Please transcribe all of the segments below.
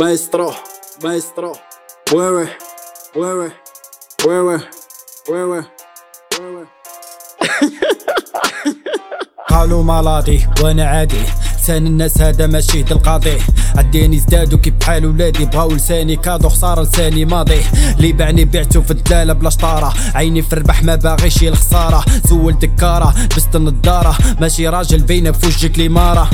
Maestro, maestro, wewe, wewe, wewe, wewe, wewe. قالوا ملاطي وأنا عادي لسان الناس هذا ماشي القاضي. عديني ازدادوا كي بحال ولادي؟ بغاو لساني كادو خسارة لساني ماضي. اللي بعني بعتو في الدلالة بلا شطارة. عيني في الربح ما باغيش الخسارة. زول دكارة لبست النضارة ماشي راجل بينا بوجهك الامارة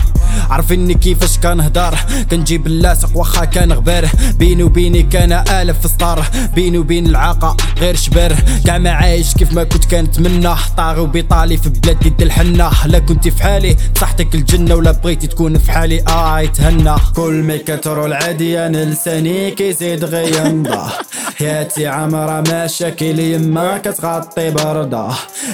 عارفيني كيفاش كنهدر كنجيب اللاصق واخا كان غبار. بيني وبيني كان آلف في سطر بيني وبين العاقة غير شبر كاع ما عايش كيف ما كنت كنتمنى. طاغي وبيطالي في بلادي د الحنة. لا كنتي في حالي صحتك الجنة ولا بغيتي تكون في حالي. آه يتهنى. كل ما كترو العادي أنا لساني كيزيد غيمضى حياتي عامرة مشاكل يما كتغطي بردة.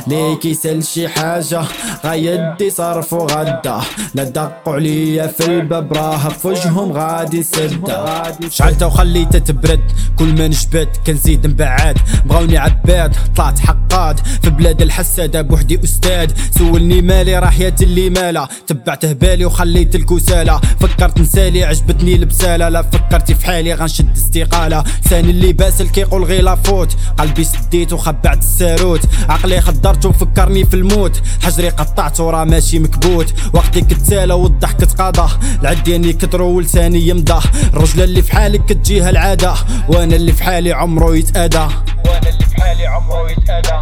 لي كيسال شي حاجة غيدي صرف غدا لا دقوا عليا في الباب راه في وجههم غادي سدة. شعلتها وخليتها تبرد كل ما نجبد كنزيد نبعد بغاوني عباد طلعت حقاد. في بلاد الحسادة بوحدي أستاذ. سولني مالي راه اللي مالا. تبعته بالي وخليت الكسالة فكرت نسالي عجبتني البسالة. لا فكرتي في حالي غنشد استقالة. لساني اللي باسل كيقول غير لافوت قلبي سديت وخبعت الساروت. عقلي خدرت وفكرني في الموت. حجري قطعته راه ماشي مكبوت. وقتي كتسالى والضحك تقاضى العدياني كترو ولساني يمضى الرجلة اللي في حالك كتجيها العادة. وأنا اللي في حالي عمرو يتأذى. وأنا اللي في حالي عمرو يتأذى.